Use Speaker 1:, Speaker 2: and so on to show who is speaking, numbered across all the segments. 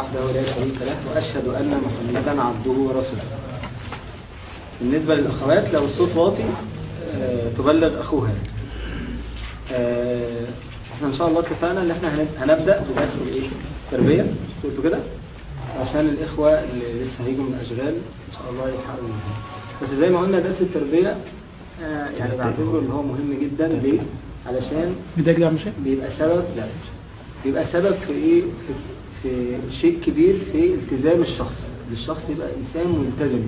Speaker 1: وحده لا شريك له وأشهد أن محمدا عبده ورسوله. بالنسبة للأخوات لو الصوت واطي آه، تبلغ أخوها. آه، إحنا إن شاء الله اتفقنا إن إحنا هنب- هنبدأ بدرس الإيه؟ التربية قلتوا كده؟ عشان الإخوة اللي لسه هيجوا من أشغال إن شاء الله يلحقوا بس زي ما قلنا درس التربية آه، يعني بعتبره إن هو مهم جدا ليه؟ علشان بيبقى سبب لا بيبقى سبب في إيه؟ في, في شيء كبير في التزام الشخص الشخص يبقى إنسان ملتزم.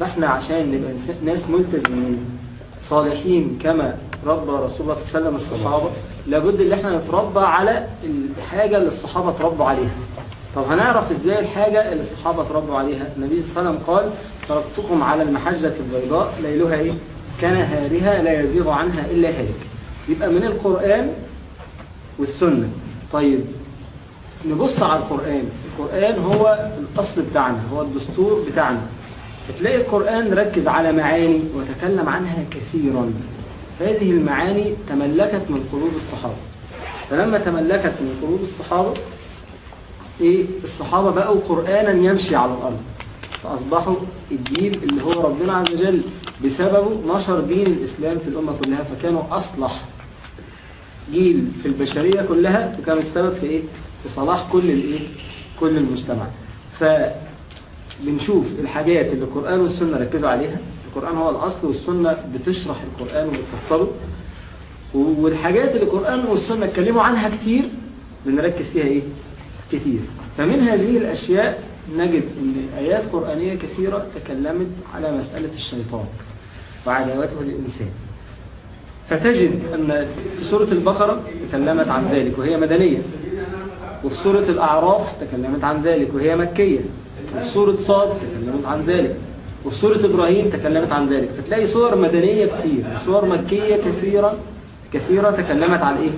Speaker 1: فإحنا عشان نبقى إنسان- ناس ملتزمين صالحين كما ربى رسول الله صلى الله عليه وسلم الصحابة لابد إن إحنا نتربى على الحاجة اللي الصحابة تربوا عليها. طب هنعرف إزاي الحاجة اللي الصحابة تربوا عليها؟ النبي صلى الله عليه وسلم قال تركتكم على المحجة البيضاء ليلها إيه؟ كنهارها لا يزيغ عنها إلا هالك. يبقى من القرآن والسنة. طيب نبص على القرآن. القرآن هو الأصل بتاعنا هو الدستور بتاعنا. هتلاقي القرآن ركز على معاني وتكلم عنها كثيرا. هذه المعاني تملكت من قلوب الصحابة. فلما تملكت من قلوب الصحابة إيه؟ الصحابة بقوا قرآنا يمشي على الأرض. فأصبحوا الدين اللي هو ربنا عز وجل بسببه نشر دين الإسلام في الأمة كلها فكانوا أصلح جيل في البشرية كلها وكان السبب في إيه؟ في صلاح كل الإيه؟ كل المجتمع. فبنشوف الحاجات اللي القرآن والسنة ركزوا عليها. القرآن هو الأصل والسنة بتشرح القرآن وبتفسره والحاجات اللي القرآن والسنة اتكلموا عنها كتير بنركز فيها إيه؟ كتير. فمن هذه الأشياء نجد إن آيات قرآنية كثيرة تكلمت على مسألة الشيطان وعداوته للإنسان. فتجد أن سورة البقرة تكلمت عن ذلك وهي مدنية. وفي سورة الأعراف تكلمت عن ذلك وهي مكية. وفي سورة صاد تكلمت عن ذلك. وفي سورة إبراهيم تكلمت عن ذلك. فتلاقي صور مدنية كتير وصور مكية كثيرة كثيرة تكلمت عن إيه؟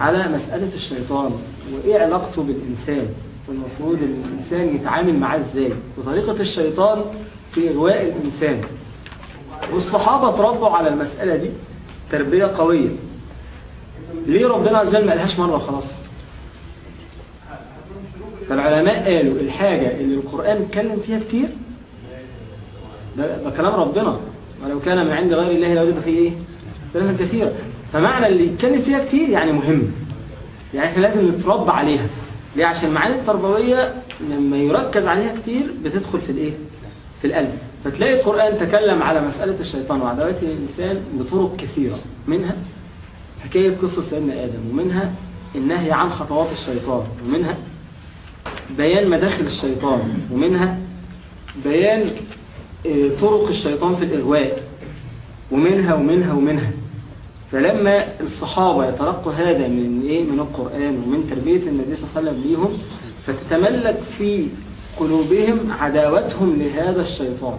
Speaker 1: على مسألة الشيطان وإيه علاقته بالإنسان والمفروض الإنسان يتعامل معاه إزاي وطريقة الشيطان في إغواء الإنسان. والصحابة تربوا على المسألة دي تربية قوية. ليه ربنا عز وجل ما قالهاش مرة خلاص فالعلماء قالوا الحاجة اللي القرآن اتكلم فيها كتير؟ ده, ده كلام ربنا. ولو كان من عند غير الله لوجد فيه إيه؟ كلام كثيرا فمعنى اللي يتكلم فيها كتير يعني مهم. يعني إحنا لازم نتربى عليها. ليه؟ عشان المعاني التربوية لما يركز عليها كتير بتدخل في الإيه؟ في القلب. فتلاقي القرآن تكلم على مسألة الشيطان وعداوته للإنسان بطرق كثيرة. منها حكاية قصة سيدنا آدم ومنها النهي عن خطوات الشيطان ومنها بيان مداخل الشيطان ومنها بيان آه، طرق الشيطان في الإغواء ومنها ومنها ومنها. فلما الصحابة يتلقوا هذا من إيه؟ من القرآن ومن تربية النبي صلى الله عليه وسلم ليهم فتتملك في قلوبهم عداوتهم لهذا الشيطان.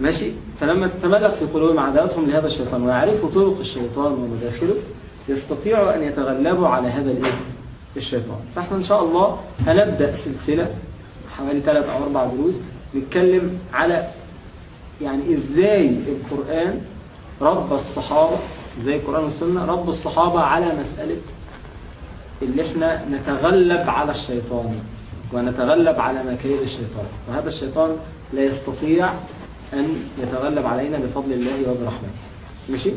Speaker 1: ماشي؟ فلما تتملك في قلوبهم عداوتهم لهذا الشيطان ويعرفوا طرق الشيطان ومداخله يستطيعوا أن يتغلبوا على هذا الإيه؟ الشيطان فإحنا إن شاء الله هنبدأ سلسلة حوالي ثلاث أو أربع دروس نتكلم على يعني إزاي القرآن رب الصحابة زي القرآن والسنة رب الصحابة على مسألة اللي إحنا نتغلب على الشيطان ونتغلب على مكايد الشيطان. وهذا الشيطان لا يستطيع أن يتغلب علينا بفضل الله وبرحمته. ماشي؟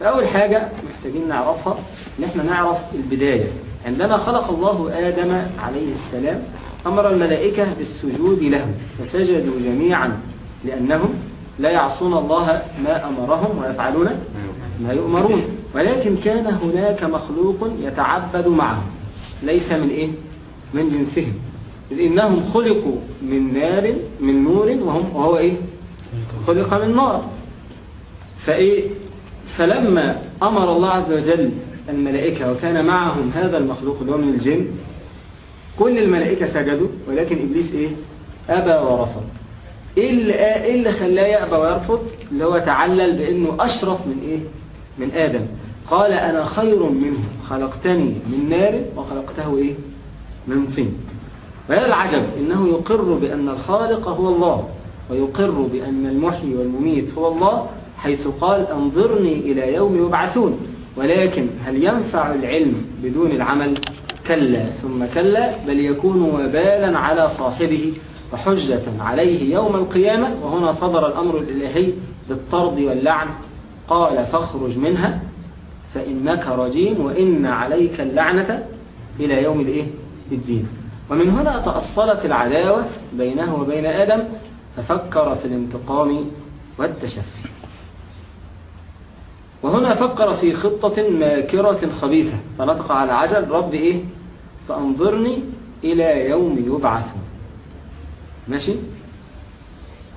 Speaker 1: فأول حاجة محتاجين نعرفها إن إحنا نعرف البداية. عندما خلق الله آدم عليه السلام أمر الملائكة بالسجود له فسجدوا جميعا لأنهم لا يعصون الله ما أمرهم ويفعلون ما يؤمرون ولكن كان هناك مخلوق يتعبد معهم ليس من إيه؟ من جنسهم إذ إنهم خلقوا من نار من نور وهم وهو إيه؟ خلق من نار فإيه؟ فلما أمر الله عز وجل الملائكة وكان معهم هذا المخلوق اللي هو من الجن كل الملائكة سجدوا ولكن إبليس إيه؟ أبى ورفض إيه اللي, إيه اللي خلاه يأبى ويرفض اللي هو تعلل بأنه أشرف من إيه؟ من آدم قال أنا خير منه خلقتني من نار وخلقته إيه؟ من طين وهذا العجب إنه يقر بأن الخالق هو الله ويقر بأن المحيي والمميت هو الله حيث قال أنظرني إلى يوم يبعثون ولكن هل ينفع العلم بدون العمل؟ كلا ثم كلا بل يكون وبالا على صاحبه وحجة عليه يوم القيامة. وهنا صدر الأمر الإلهي بالطرد واللعن. قال فاخرج منها فإنك رجيم وإن عليك اللعنة إلى يوم الإيه؟ الدين. ومن هنا تأصلت العداوة بينه وبين آدم ففكر في الانتقام والتشفي. وهنا فكر في خطة ماكرة خبيثة. فنطق على عجل رب إيه؟ فأنظرني إلى يوم يبعثون ماشي؟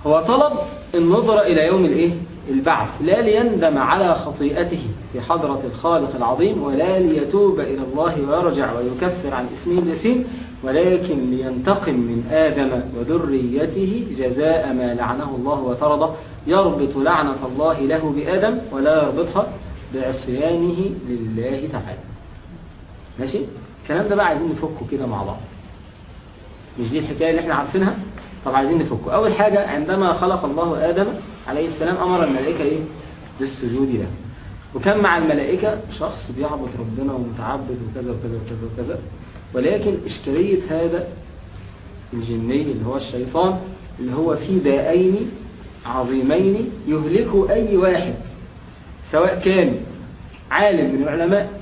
Speaker 1: هو طلب النظرة إلى يوم الإيه؟ البعث. لا ليندم على خطيئته في حضرة الخالق العظيم ولا ليتوب إلى الله ويرجع ويكفر عن اسمه اليسيم ولكن لينتقم من آدم وذريته جزاء ما لعنه الله وطرده يربط لعنة الله له بآدم ولا يربطها بعصيانه لله تعالى. ماشي؟ الكلام ده بقى عايزين نفكه كده مع بعض. مش دي الحكاية اللي إحنا عارفينها؟ طب عايزين نفكه. أول حاجة عندما خلق الله آدم عليه السلام أمر الملائكة إيه؟ بالسجود له. وكان مع الملائكة شخص بيعبد ربنا ومتعبد وكذا وكذا وكذا وكذا. ولكن إشكالية هذا الجني اللي هو الشيطان اللي هو في دائين عظيمين يهلك أي واحد سواء كان عالم من العلماء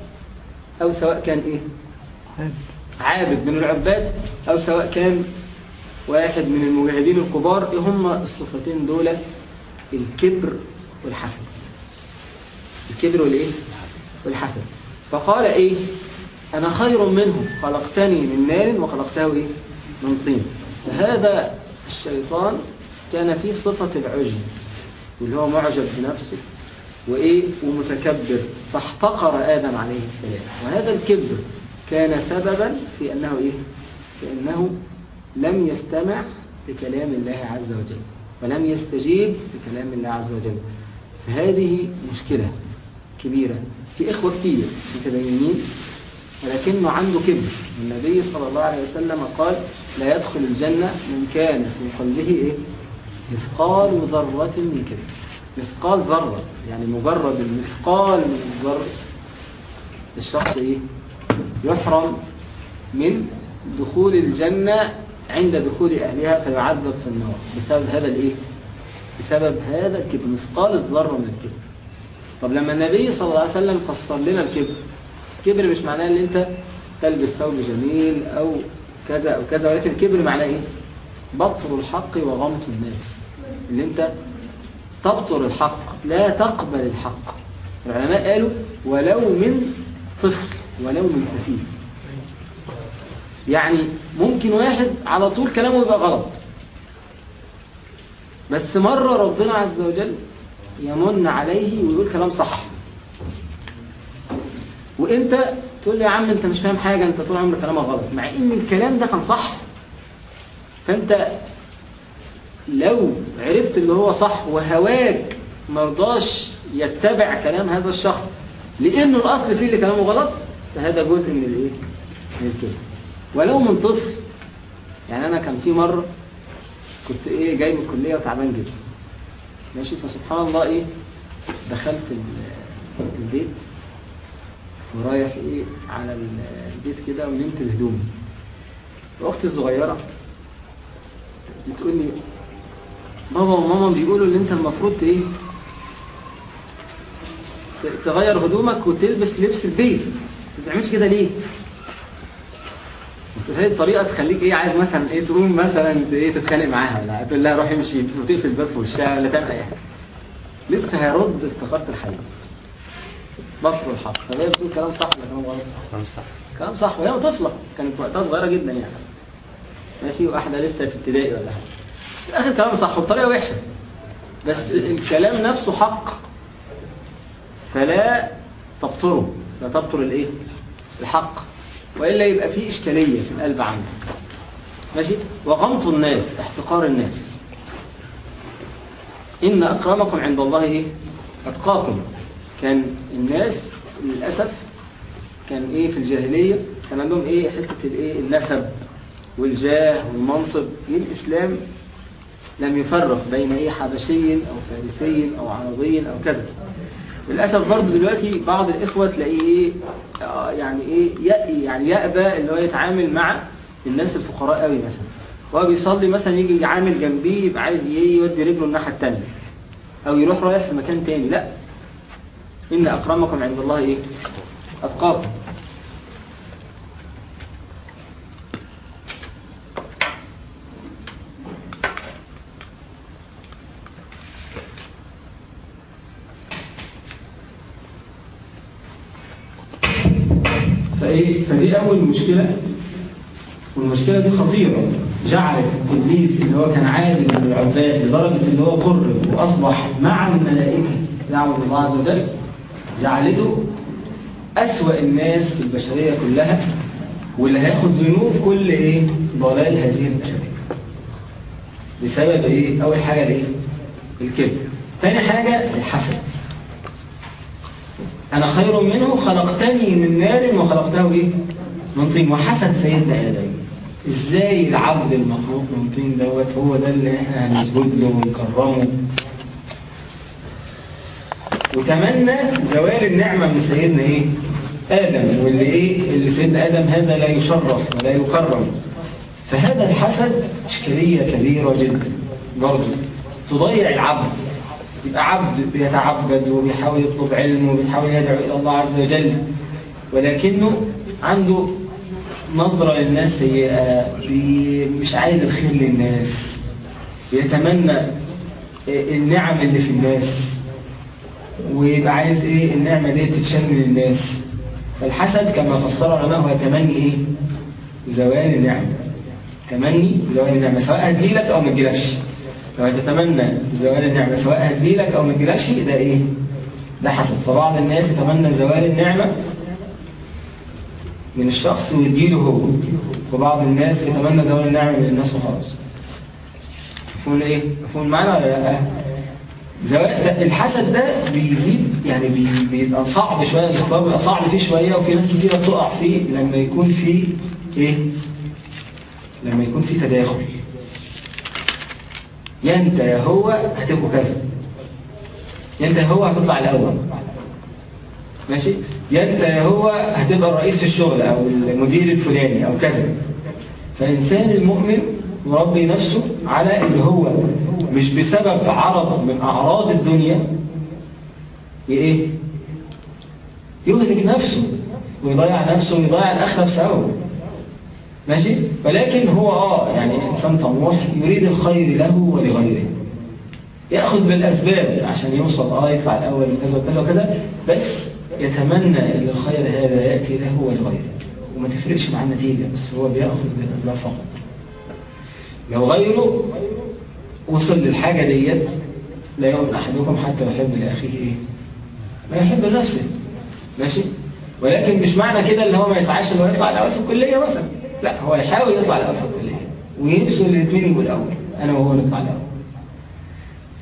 Speaker 1: أو سواء كان إيه؟ عابد. من العباد أو سواء كان واحد من المجاهدين الكبار إيه هم الصفتين دول الكبر والحسد. الكبر والإيه؟ والحسد. فقال إيه؟ أنا خير منه خلقتني من نار وخلقته إيه؟ من طين. فهذا الشيطان كان فيه صفة العجب واللي هو معجب بنفسه وإيه؟ ومتكبر فاحتقر آدم عليه السلام. وهذا الكبر كان سببا في أنه إيه؟ في أنه لم يستمع لكلام الله عز وجل ولم يستجيب لكلام الله عز وجل. فهذه مشكلة كبيرة في إخوة كتير متدينين ولكنه عنده كبر النبي صلى الله عليه وسلم قال لا يدخل الجنة من كان في قلبه إيه؟ مثقال ذرة من كبر مثقال ذرة يعني مجرد المثقال من الذرة الشخص إيه؟ يحرم من دخول الجنة عند دخول أهلها فيعذب في النار بسبب هذا الإيه؟ بسبب هذا الكبر مثقال ذرة من الكبر طب لما النبي صلى الله عليه وسلم فسر لنا الكبر الكبر مش معناه إن أنت تلبس ثوب جميل أو كذا أو كذا ولكن الكبر معناه إيه؟ بطر الحق وغمط الناس. إن أنت تبطر الحق لا تقبل الحق. العلماء قالوا ولو من طفل ولو من سفيه يعني ممكن واحد على طول كلامه يبقى غلط. بس مرة ربنا عز وجل يمن عليه ويقول كلام صح. وانت تقول لي يا عم أنت مش فاهم حاجة أنت طول عمرك كلامك غلط. مع إن الكلام ده كان صح. فأنت لو عرفت اللي هو صح وهواك مرضاش يتبع كلام هذا الشخص لأنه الأصل فيه اللي كلامه غلط فهذا جزء من الإيه؟ من الكلام ولو من طفل يعني أنا كان في مرة كنت إيه جاي من الكلية وتعبان جدا. ماشي فسبحان الله إيه دخلت البيت. ورايح إيه على البيت كده ونمت بهدومي واختي الصغيرة بتقول لي بابا وماما بيقولوا ان انت المفروض إيه تغير هدومك وتلبس لبس البيت. ما تعملش كده ليه؟ هذه الطريقة تخليك إيه عايز مثلا إيه تقوم مثلا إيه تتخانق معاها. ولا تقول لها روحي امشي وتقفل الباب في وشها ولا تعمل أي حاجة. لسه هيرد افتكرت الحديث بصر الحق. فهي بتقول كلام صح ولا كلام غلط؟
Speaker 2: كلام صح.
Speaker 1: كلام صح وهي طفلة. كانت وقتها صغيرة جدا يعني. ماشي واحدة لسه في ابتدائي ولا حاجة. اخر كلام صح وبطريقة وحشة. بس الكلام نفسه حق. فلا تبطره. لا تبطر الإيه؟ الحق. وإلا يبقى فيه إشكالية في القلب عندك. ماشي؟ وغمط الناس احتقار الناس. إن أكرمكم عند الله إيه؟ أتقاكم. كان الناس للأسف كان إيه في الجاهلية كان عندهم إيه حتة الإيه النسب والجاه والمنصب. إيه الإسلام لم يفرق بين إيه حبشي أو فارسي أو عربي أو كذا. للأسف برضه دلوقتي بعض الإخوة تلاقيه إيه آه، يعني إيه يعني يأبى اللي هو يتعامل مع الناس الفقراء قوي مثلا. وهو بيصلي مثلا يجي عامل جنبيه يبقى عايز إيه يودي رجله الناحية التانية أو يروح رايح في مكان تاني. لأ إن أكرمكم عند الله إيه؟ أتقاكم. فإيه؟ فدي أول مشكلة. والمشكلة دي خطيرة. جعلت ابليس اللي هو كان عادل من العباد لدرجة إن هو قرب وأصبح مع الملائكة يعبد الله عز وجل. جعلته أسوأ الناس في البشرية كلها واللي هياخد ذنوب كل إيه؟ ضلال هذه البشرية. بسبب إيه؟ أول حاجة الايه الكذب ثاني حاجة الحسد. أنا خير منه خلقتني من نار وخلقته إيه؟ من طين. وحسد سيدنا آدم. إزاي العبد المخلوق من طين دوت؟ هو ده اللي إحنا هنسجد له ونكرمه. وتمنى زوال النعمة من سيدنا إيه؟ آدم واللي إيه؟ اللي سيدنا آدم هذا لا يشرف ولا يكرم. فهذا الحسد إشكالية كبيرة جدا برضه تضيع العبد. يبقى عبد بيتعبد وبيحاول يطلب علم وبيحاول يدعو إلى الله عز وجل. ولكنه عنده نظرة للناس سيئة مش عايز الخير للناس. بيتمنى النعم اللي في الناس. ويبقى عايز إيه؟ النعمة دي تتشن للناس فالحسد كما فسر علماء هو تمني إيه؟ زوال النعمة. تمني زوال النعمة سواء هتجيلك أو ما تجيلكش لو تتمنى زوال النعمة سواء هتجيلك أو ما تجيلكش ده إيه؟ ده حسد. فبعض الناس يتمنى زوال النعمة من الشخص ويديله هو. وبعض الناس يتمنى زوال النعمة من الناس وخلاص. مفهوم إيه؟ مفهوم معنا ولا لأ؟ الحسد ده بيزيد يعني بيبقى صعب شوية الاختبار بيبقى صعب فيه شوية وفي ناس كتيرة بتقع فيه لما يكون فيه إيه؟ لما يكون فيه تداخل. يا انت يا هو هتبقوا كذا. يا انت يا هو هتطلع الأول. ماشي؟ يا انت يا هو هتبقى الرئيس في الشغل أو المدير الفلاني أو كذا. فالانسان المؤمن يربي نفسه على ان هو مش بسبب عرض من أعراض الدنيا إيه؟ يهلك نفسه ويضيع نفسه ويضيع الاخره بسببه ماشي؟ ولكن هو آه يعني إنسان طموح يريد الخير له ولغيره. يأخذ بالأسباب عشان يوصل آه يطلع الأول وكذا وكذا وكذا بس يتمنى إن الخير هذا يأتي له ولغيره. وما تفرقش مع النتيجة بس هو بيأخذ بالأسباب فقط. لو غيره وصل للحاجة ديت لا يؤمن احدكم حتى يحب لأخيه إيه؟ ما يحب لنفسه. ماشي؟ ولكن مش معنى كده اللي هو ما يسعاش إنه يطلع الأول في الكلية مثلا. لا هو يحاول يطلع الأول في الكلية. ونفسه الاثنين يبقوا الأول أنا وهو نطلع الأول.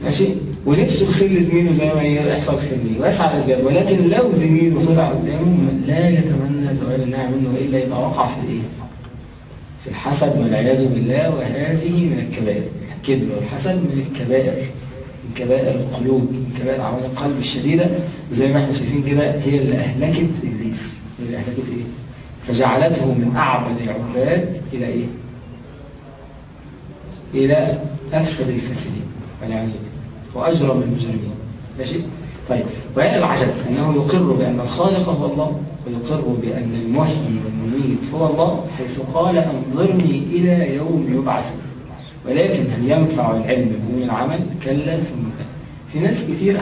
Speaker 1: ماشي؟ ونفسه الخير لزميله زي ما يحصل خير ليه ويسعى الأسباب ولكن لو زميله طلع قدامه لا يتمنى زوال النعم منه إلا يبقى وقع في الإيه؟ في الحسد والعياذ بالله وهذه من الكبائر. الكبر والحسد من الكبائر من كبائر القلوب من كبائر أعمال القلب الشديدة زي ما إحنا شايفين كده هي اللي أهلكت إبليس اللي أهلكت إيه؟ فجعلته من أعبد العباد إلى إيه؟ إلى أفسد الفاسدين والعياذ بالله وأجرم المجرمين ماشي؟ طيب وهذا العجب أنه يقر بأن الخالق هو الله ويقر بأن المحيي والمميت هو الله حيث قال أنظرني إلى يوم يبعث ولكن هل ينفع العلم بدون العمل؟ كلا ثم كلا. في ناس كثيرة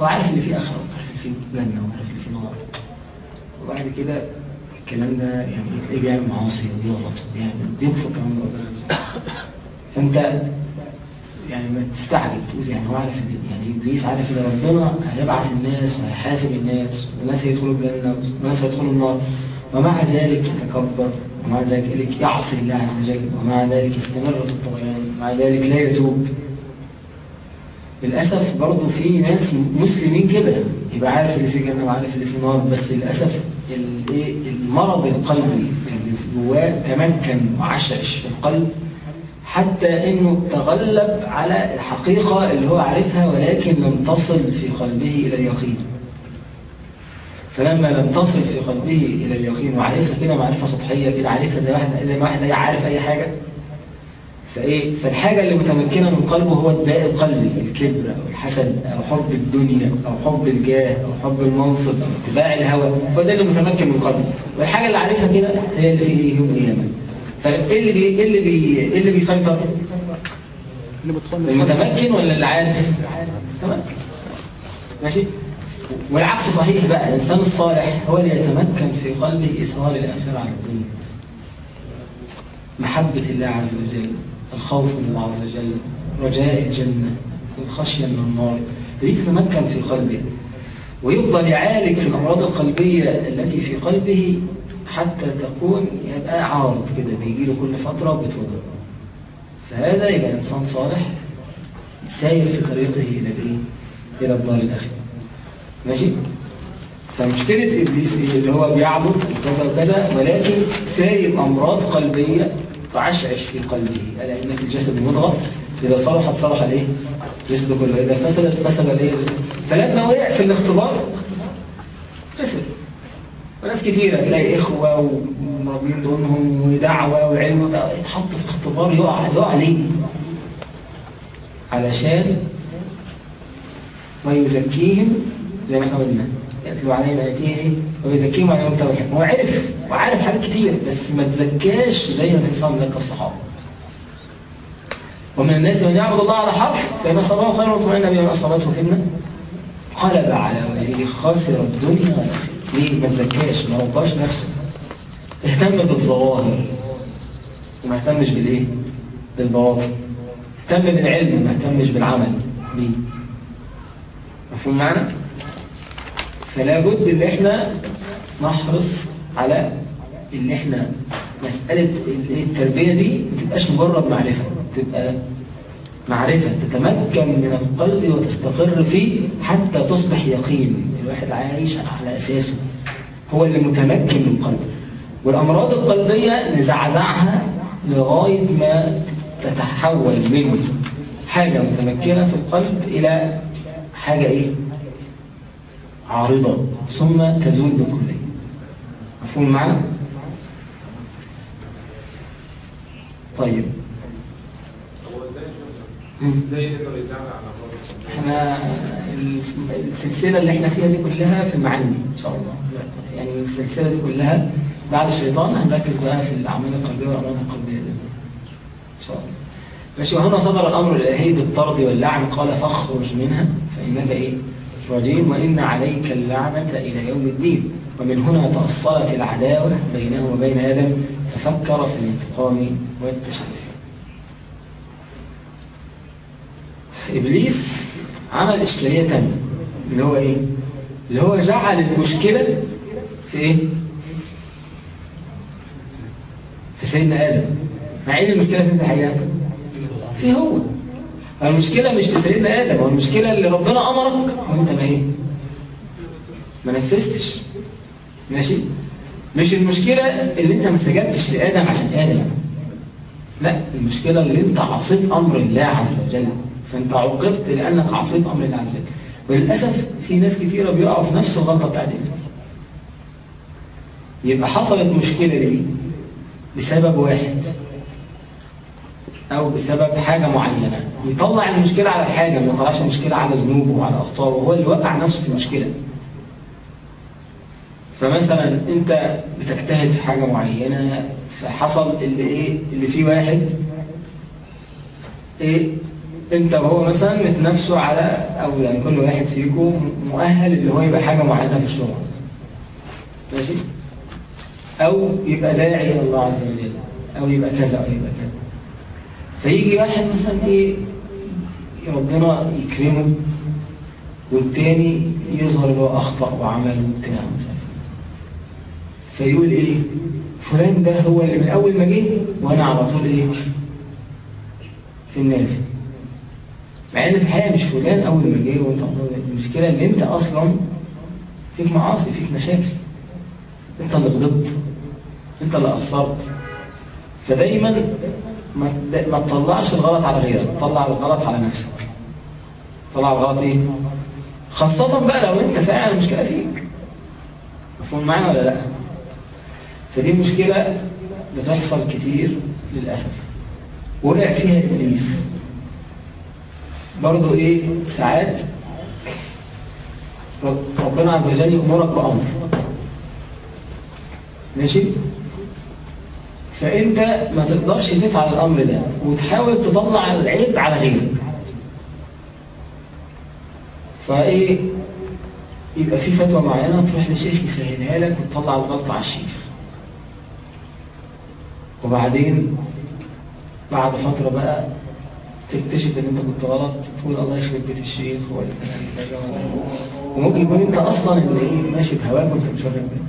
Speaker 1: هو عارف اللي فيه آخرة وعارف اللي فيه جنة وعارف اللي فيه نار. وبعد كده الكلام ده يعني تلاقيه بيعمل معاصي ويغلط وبيعمل بيكفر كمان ربنا فأنت يعني ما تستعجل تقول يعني هو عارف يعني إبليس عارف إن ربنا هيبعث الناس وهيحاسب الناس والناس هيدخلوا الجنة والناس هيدخلوا النار. ومع ذلك يتكبر ومع ذلك يعصي الله عز وجل ومع ذلك يستمر في الطغيان ومع ذلك لا يتوب. للأسف برضه في ناس مسلمين كده يبقى عارف اللي في جنة وعارف اللي في نار بس للأسف المرض القلبي اللي جواه تمكن وعشش في القلب حتى إنه تغلب على الحقيقة اللي هو عارفها ولكن لم تصل في قلبه إلى اليقين. فلما لم تصل في قلبه إلى اليقين وعارفها كده معرفة سطحية كده عارفها زي واحد زي واحد اي عارف أي حاجة فإيه؟ فالحاجة اللي متمكنة من قلبه هو الداء القلبي الكبر أو الحسد أو حب الدنيا أو حب الجاه أو حب المنصب أو اتباع الهوى هو ده اللي متمكن من قلبه. والحاجة اللي عارفها كده هي اللي في يوم القيامة فإيه اللي بي إيه اللي بي إيه اللي بيسيطر؟ المتمكن ولا اللي عارف؟ تمام ماشي؟ والعكس صحيح بقى الإنسان الصالح هو اللي يتمكن في قلبه إظهار الآخرة على الدنيا. محبة الله عز وجل الخوف من الله عز وجل رجاء الجنة الخشية من النار يتمكن في قلبه. ويفضل يعالج في الأمراض القلبية التي في قلبه حتى تكون يبقى عارض كده بيجي له كل فترة بتوضع فهذا يبقى إنسان صالح ساير في طريقه إلى الإيه؟ إلى الدار الآخرة. ماشي؟ فمشكلة إبليس اللي هو بيعبد كذا وكذا ولكن سايب أمراض قلبية تعشعش في قلبه ألا إن في الجسد مضغة إذا صلحت صلح الإيه؟ الجسد كله إذا فسدت فسد الإيه؟ فلما وقع في الاختبار فسد وناس كتيرة تلاقي إخوة ومربين دونهم ودعوة وعلم يتحط في اختبار يقع يقع ليه؟ علشان ويزكيهم زي ما إحنا قلنا يتلو عليهم آياته ويزكيهم على يوم التوحيد. هو عرف وعارف حاجات كتير بس ما تزكاش زي ما الإنسان زكى الصحابة. ومن الناس من يعبد الله على حرف فإن أصابه خير وطمئن بما أصابته فتنة. قلب على وجهه خاسر الدنيا ليه؟ ما تزكاش ما رباش نفسه. اهتم بالظواهر. وما اهتمش بالإيه؟ بالبواطن. اهتم بالعلم ما اهتمش بالعمل. ليه؟ مفهوم معنا؟ فلا بد إن إحنا نحرص على إن إحنا مسألة التربية دي ما تبقاش مجرد معرفة تبقى معرفة تتمكن من القلب وتستقر فيه حتى تصبح يقين الواحد عايش على أساسه هو اللي متمكن من قلبه والأمراض القلبية نزعزعها لغاية ما تتحول من حاجة متمكنة في القلب إلى حاجة إيه؟ عارضة. ثم تزول بكلية مفهوم معنا؟ طيب. إحنا السلسلة اللي إحنا فيها دي كلها في المعاني إن شاء الله. يعني السلسلة دي كلها بعد الشيطان هنركز بقى في الأعمال القلبية والأمراض القلبية إن شاء الله. ماشي. وهنا صدر الأمر الإلهي بالطرد واللعن. قال فاخرج منها فإنك إيه؟ رجيم وإن عليك اللعنة إلى يوم الدين. ومن هنا تأصلت العداوة بينه وبين آدم. تفكر في الانتقام والتشريف إبليس عمل إشكالية تانية. اللي هو إيه؟ اللي هو جعل المشكلة في إيه؟ في سيدنا آدم. مع إن المشكلة في الحقيقة في هو المشكلة مش في سيدنا آدم المشكلة اللي ربنا أمرك وأنت ما إيه؟ ما نفذتش ماشي؟ مش المشكلة اللي أنت ما استجبتش لآدم عشان آدم. لا المشكلة اللي أنت عصيت أمر الله عز وجل. فأنت عوقبت لأنك عصيت أمر الله عز وجل. وللأسف في ناس كثيره بيقعوا في نفس الغلطة بتاعت يبقى حصلت مشكلة دي بسبب واحد. أو بسبب حاجة معينة. يطلع المشكلة على الحاجة ما يطلعش المشكلة على ذنوبه وعلى أخطائه وهو اللي وقع نفسه في المشكلة. فمثلا أنت بتجتهد في حاجة معينة فحصل اللي إيه اللي فيه واحد إيه أنت وهو مثلا متنافسوا على أو يعني كل واحد فيكم مؤهل اللي هو يبقى حاجة معينة في الشغل ماشي؟ أو يبقى داعي إلى الله عز وجل أو يبقى كذا أو يبقى كذا. فيجي واحد مثلا إيه ربنا يكرمه والتاني يظهر له أخطأ وعمل وبتاع. فيقول إيه فلان ده هو اللي من أول ما جه وأنا على طول إيه في الناس. مع إن الحقيقة مش فلان أول ما جه وأنت المشكلة إن أنت أصلا فيك معاصي فيك مشاكل. أنت اللي غلطت أنت اللي قصرت. فدايما ما تطلعش الغلط على غيرك طلع الغلط على نفسك. طلع الغلط إيه؟ خاصة بقى لو أنت فعلا المشكلة فيك. مفهوم معانا ولا لأ؟ فدي مشكلة بتحصل كتير للأسف. وقع فيها إبليس. برضو إيه؟ ساعات ربنا عز وجل يأمرك بأمر. ماشي؟ فأنت ما تقدرش تفعل الأمر ده وتحاول تطلع العيب على غيرك فإيه؟ يبقى في فتوى معينة تروح لشيخ يسهلها لك وتطلع الغلطة على الشيخ. وبعدين بعد فترة بقى تكتشف إن أنت كنت غلط تقول الله يخرب بيت الشيخ وممكن يكون أنت أصلا اللي إيه ماشي بهواك وأنت مش واخد بالك.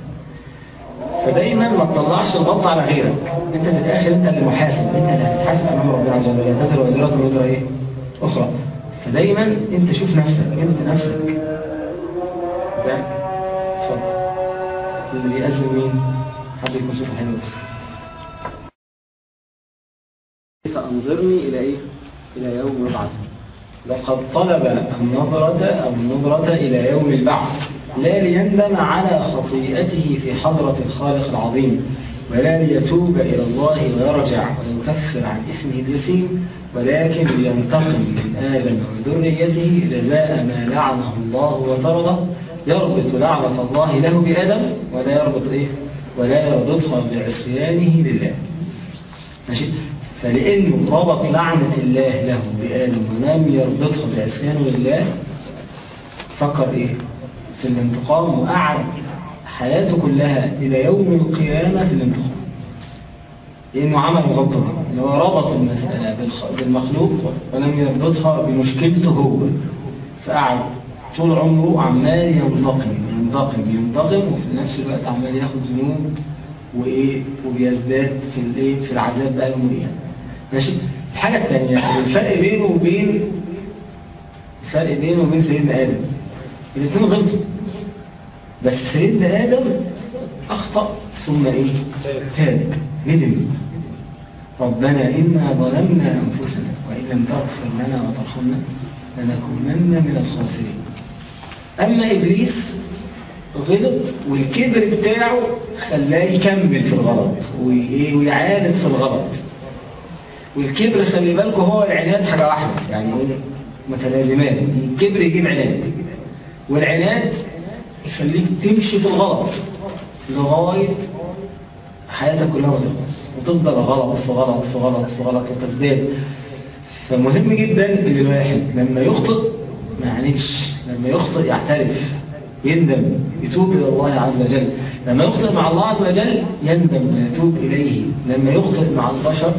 Speaker 1: فدايما ما تطلعش الغلط على غيرك. أنت في الآخر أنت اللي محاسب أنت اللي هتتحاسب أمام ربنا عز وجل. تزر وزيرات وزر إيه؟ أخرى. فدايما أنت شوف نفسك أنت نفسك. اتفضل. اللي بيأذن مين؟ حد يكون صوته حلو بس. فأنظرني إلى إيه؟ إلى يوم البعث. لقد طلب النظرة النظرة إلى يوم البعث. لا ليندم على خطيئته في حضرة الخالق العظيم ولا ليتوب إلى الله ويرجع ويكفر عن اسمه الجسيم ولكن لينتقم من آدم وذريته جزاء ما لعنه الله وطرده يربط لعنة الله له بآدم ولا يربط إيه؟ ولا يربطها بعصيانه لله. ماشي؟ فلأنه ربط لعنة الله له بآدم ولم يربطها بعصيانه لله فكر إيه؟ في الانتقام وقعد حياته كلها إلى يوم القيامة في الانتقام. لأنه عمل غلطة اللي هو ربط المسألة بالمخلوق ولم يربطها بمشكلته. هو فقعد طول عمره عمال ينتقم ينتقم ينتقم وفي نفس الوقت عمال ياخد ذنوب وإيه وبيزداد في الإيه في العذاب بقى القيامة. ماشي؟ الحاجة الثانية الفرق بينه وبين الفرق بينه وبين سيدنا آدم. الاثنين غلطوا. بس سيدنا آدم أخطأ ثم إيه؟ تاب. ندم. ربنا إنا ظلمنا أنفسنا وإن لم تغفر لنا وترحمنا لنكونن من الخاسرين. أما إبليس غلط والكبر بتاعه خلاه يكمل في الغلط ويعاند في الغلط. والكبر خلي بالكم هو العناد حاجة واحدة يعني متلازمان الكبر يجيب عناد. والعناد يخليك تمشي في الغلط لغاية حياتك كلها غلط وتفضل غلط في غلط في غلط في غلط وتزداد فمهم جدا إن الواحد لما يخطئ ما يعاندش لما يخطئ يعترف. يندم. يتوب إلى الله عز وجل. لما يخطئ مع الله عز وجل يندم ويتوب إليه. لما يخطئ مع البشر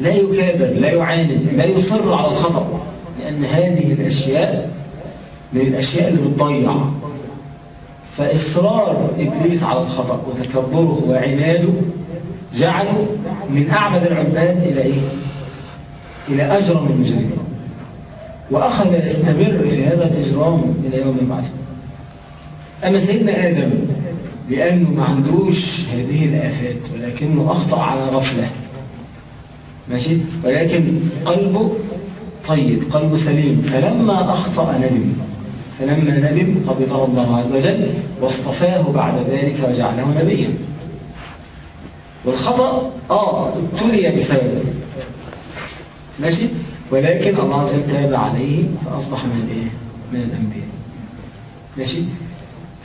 Speaker 1: لا يكابر لا يعاند لا يصر على الخطأ. لأن هذه الأشياء من الأشياء اللي بتضيع. فإصرار إبليس على الخطأ وتكبره وعناده جعله من أعبد العباد إلى إيه؟ إلى أجرم المجرمين. وأخذ يستمر في هذا الإجرام إلى يوم البعث. أما سيدنا آدم لأنه ما عندوش هذه الآفات ولكنه أخطأ على غفلة. ماشي؟ ولكن قلبه طيب قلبه سليم. فلما أخطأ ندم فلما ندم قبضه الله عز وجل واصطفاه بعد ذلك وجعله نبيا. والخطأ آه ابتلي بسببه. ماشي؟ ولكن الله عز وجل تاب عليه فأصبح من الإيه؟ من الأنبياء. ماشي؟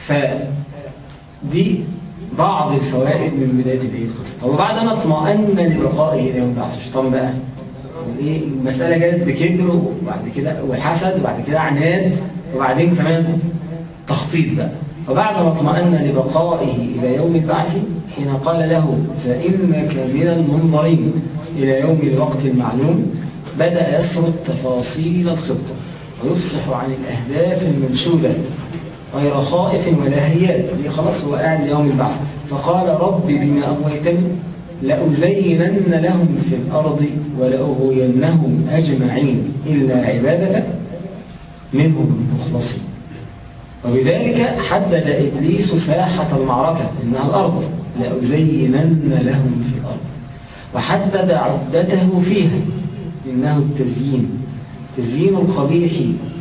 Speaker 1: فدي بعض الفوائد من بداية الإيه القصة. وبعد ما اطمأن لبقائه يوم مش طبعا بقى. المسألة جت بكبر وبعد كده وحسد وبعد كده عناد. وبعدين كمان تخطيط بقى. وبعد ما اطمأن لبقائه إلى يوم البعث حين قال له فإنك من المنظرين. إلى يوم الوقت المعلوم بدأ يسرد تفاصيل الخطة ويفصح عن الأهداف المنشودة غير خائف ولا هيات خلاص هو قاعد ليوم البعث. فقال رب بما أغويتني لأزينن لهم في الأرض ولأغوينهم أجمعين إلا عبادك منهم المخلصين. وبذلك حدد إبليس ساحة المعركة إنها الأرض لأزينن لهم في الأرض. وحدد عدته فيها إنه التزيين تزيين القبيح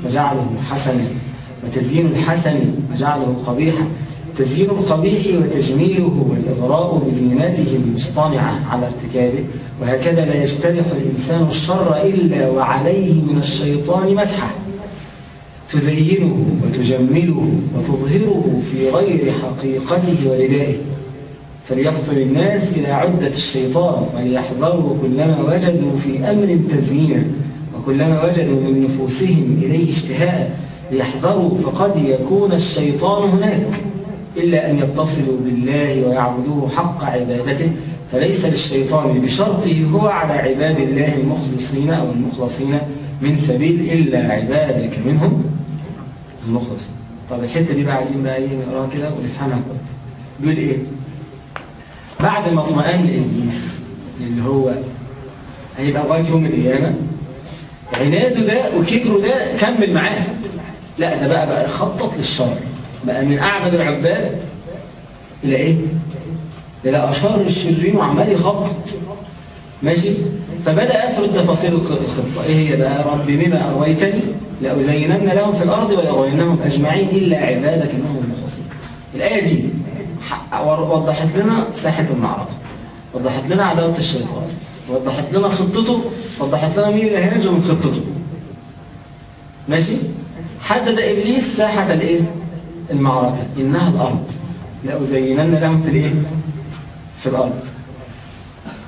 Speaker 1: وجعله حسنا وتزيين الحسن وجعله قبيحا. تزيين القبيح وتجميله والإغراء بزينته المصطنعة على ارتكابه. وهكذا لا يجترح الإنسان الشر إلا وعليه من الشيطان مسحة. تزينه وتجمله وتظهره في غير حقيقته وردائه فليفطر الناس إلى عدة الشيطان وليحذروا كلما وجدوا في أمر تزيينا وكلما وجدوا من نفوسهم إليه اشتهاء ليحذروا فقد يكون الشيطان هناك إلا أن يتصلوا بالله ويعبدوه حق عبادته. فليس للشيطان بشرطه هو على عباد الله المخلصين أو المخلصين من سبيل إلا عبادك منهم. المخلصين طب الحتة دي بقى عايزين بقى إيه نقراها كده ونفهمها كويس. بيقول إيه؟ بعد ما اطمئن إبليس اللي هو هيبقى لغايه يوم القيامة عناده ده وكبره ده كمل معاه. لا ده بقى بقى يخطط للشر. بقى من أعبد العباد إلى إيه؟ إلى أشار الشرين وعمال يخطط ماشي؟ فبدأ أسرد تفاصيل الخطة. إيه هي بقى؟ رب بما أغويتني لأزينن لهم في الأرض ولأغوينهم أجمعين إلا عبادك منهم المخلصين. الآية دي وضحت لنا ساحة المعركة. وضحت لنا عداوة الشيطان. وضحت لنا خطته. وضحت لنا مين اللي هينجو من خطته. ماشي؟ حدد إبليس ساحة الإيه؟ المعركة. إنها الأرض. لأزينن لهم في الإيه؟ في الأرض.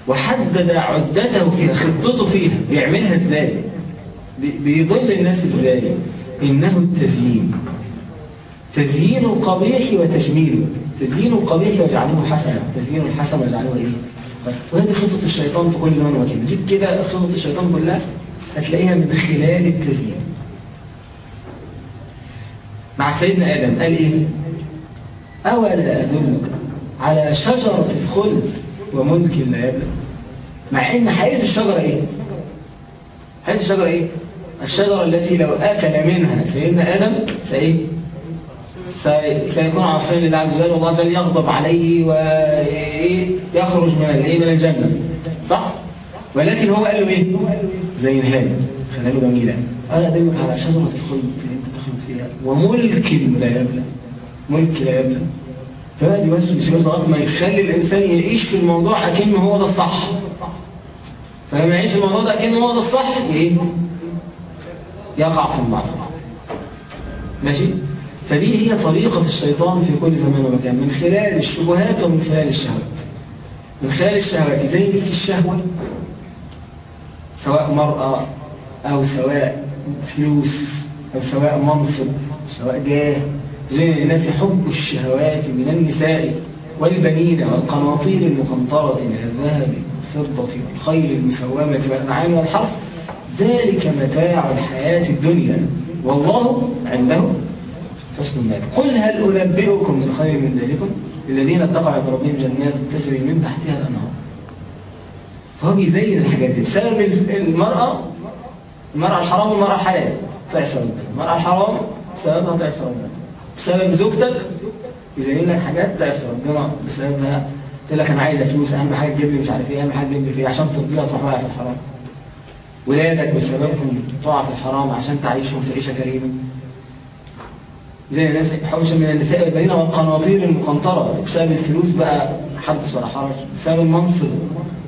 Speaker 1: وحدد عدته فيها خطته فيها. بيعملها إزاي؟ بيضل الناس إزاي؟ إنه التزيين. تزيين القبيح وتجميله. تزيين القبيح وجعله حسنا. تزيين الحسن وجعله إيه؟ وهذه خطة الشيطان في كل زمان وكيل جيب كده خطة الشيطان كلها هتلاقيها من خلال التزيين. مع سيدنا آدم قال إيه؟ أولا أدلك على شجرة الخلد وملك لا يبلغ مع إن حقيقة الشجرة إيه؟ حقيقة الشجرة إيه؟ الشجرة التي لو أكل منها سيدنا آدم سإيه سيكون عصير لله عز وجل والله عز يغضب عليه ويخرج من الايه من الجنة. صح؟ ولكن هو قال له إيه؟ زي نهاية خلاله جميلة. قال أدلك على شجرة الخلد اللي انت تخلد فيها. وملك لا يبلى. ملك لا يبلى. فهذا بس لغايه ما يخلي الإنسان يعيش في الموضوع أكنه هو ده الصح. فلما يعيش الموضوع ده أكنه هو ده الصح إيه؟ يقع في المعصية ماشي؟ فدي هي طريقة الشيطان في كل زمان ومكان. من خلال الشبهات ومن خلال الشهوات من خلال الشهوات زي في الشهوة سواء مرأة أو سواء فلوس أو سواء منصب سواء جاه زي الناس حب الشهوات من النساء والبنين والقناطير المقنطرة من الذهب والفضة والخيل المسومة والأنعام والحرف ذلك متاع الحياة الدنيا. والله عنده حسن المال. قل هل أنبئكم بخير من ذلكم؟ الذين اتقوا عند ربهم جنات تسري من تحتها الأنهار. فهو بيزين الحاجات دي؟ بسبب المرأة المرأة الحرام والمرأة الحلال. تعسى ربنا المرأة الحرام سببها تعسى ربنا بسبب زوجتك يزين لك حاجات تعسى ربنا بسببها تقول لك أنا عايزة فلوس أهم حاجة تجيب لي مش عارف إيه أهم حاجة تجيب لي فيه عشان ترضيها تروح في الحرام. ولادك بسببهم تقع في الحرام عشان تعيشهم في عيشة كريمة. زي الناس حوش من النساء والبنين والقناطير المقنطرة. بسبب الفلوس بقى حدث ولا حرج. بسبب المنصب.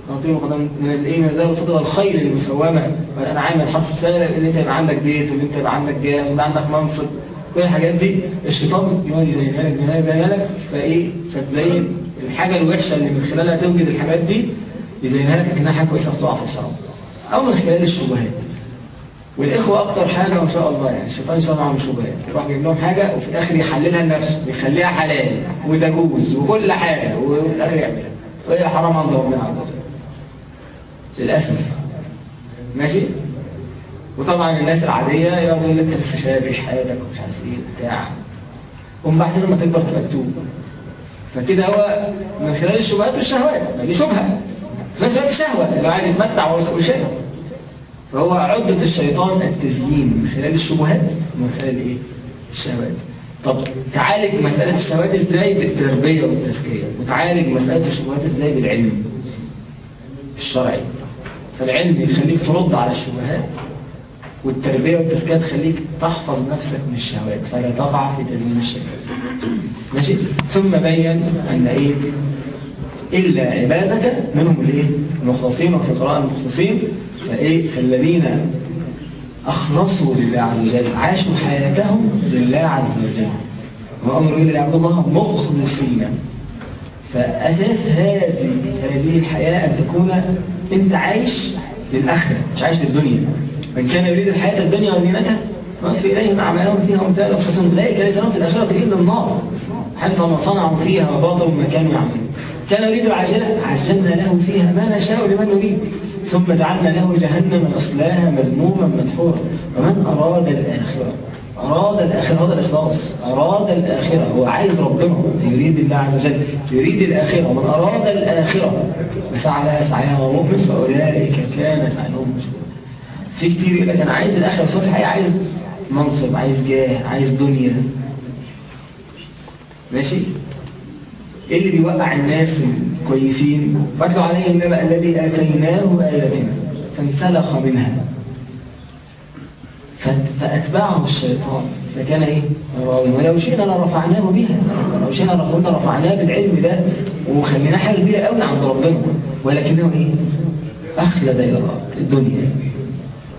Speaker 1: قناطير المقنطرة من الايه من ذلك فضل الخيل المسومة والأنعام الحدث بسبب إن أنت يبقى عندك بيت وإن أنت يبقى عندك جاه ويبقى عندك منصب. كل الحاجات دي الشيطان يقعد يزينها لك يزينها زي لك فإيه؟ فتزين الحاجة الوحشة اللي من خلالها توجد الحاجات دي يزينها لك كأنها حاجة كويسة تقع في الحرام. أو من خلال الشبهات والإخوة أكتر حاجة ما شاء الله يعني الشيطان يصنع معهم شبهات. يروح جايب لهم حاجة وفي الآخر يحللها لنفسه ويخليها حلال وتجوز وكل حاجة وفي الآخر يعملها وهي حرام عند ربنا عز وجل. للأسف. ماشي؟ وطبعا الناس العادية يقول لك بس عيش حياتك ومش عارف إيه بتاع ومن بعد لما تكبر تبقى مكتوب فكده هو من خلال الشبهات والشهوات دي شبهة. في نفس الوقت شهوة اللي عايز يتمتع وشيء فهو عدة الشيطان التزيين من خلال الشبهات ومن خلال إيه؟ الشهوات. طب تعالج مسألة الشهوات إزاي بالتربية والتزكية؟ وتعالج مسألة الشبهات إزاي بالعلم؟ الشرعي. فالعلم يخليك ترد على الشبهات والتربية والتزكية تخليك تحفظ نفسك من الشهوات فلا تقع في تزمين الشهوات. ماشي؟ ثم بين أن إيه؟ إلا عبادك منهم الإيه؟ المخلصين وفي قراءة المخلصين. فإيه؟ فالذين أخلصوا لله عز وجل عاشوا حياتهم لله عز وجل. وأمروا إلى عبد الله مخلصين. فأساس هذه هذه الحياة أن تكون أنت عايش للآخرة مش عايش للدنيا. من كان يريد الحياة الدنيا وزينتها وفي إليهم أعمالهم فيها وامتالوا خصوصا أولئك ليس لهم في الآخرة إلا النار. حتى ما صنعوا فيها وباطلوا ما كانوا يعملون كان يريد العجلة عجلنا له فيها ما نشاء لمن نريد. ثم جعلنا له جهنم أصلاها مذموما مدحورا. ومن أراد الآخرة؟ أراد الآخرة. هذا الإخلاص. أراد الآخرة. هو عايز ربنا. يريد الله عز وجل. يريد الآخرة. ومن أراد الآخرة وسعى لها سعيها ومؤمن فأولئك كان سعيهم مشكورا. في كتير يقول لك أنا عايز الآخرة بس الحقيقة عايز منصب عايز جاه عايز دنيا. ماشي؟ إيه اللي بيوقع الناس الكويسين واتلوا عليهم النبأ الذي آتيناه آياتنا فانسلخ منها. فأتبعه الشيطان. فكان إيه؟ ولو شئنا لرفعناه بها. لو شئنا لقلنا رفعناه بالعلم ده. وخليناه حاجة كبيرة قوي عند ربنا. ولكنه إيه؟ أخلد إلى الأرض الدنيا.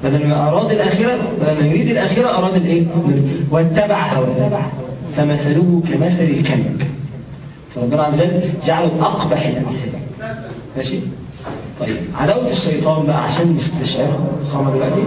Speaker 1: بدل ما أراد الآخرة بدل ما يريد الآخرة أراد الإيه؟ واتبع هواه فمثله كمثل الكلب. فربنا عز وجل جعله أقبح الأمثال ماشي؟ طيب عداوة الشيطان بقى عشان نستشعرها خامة دلوقتي؟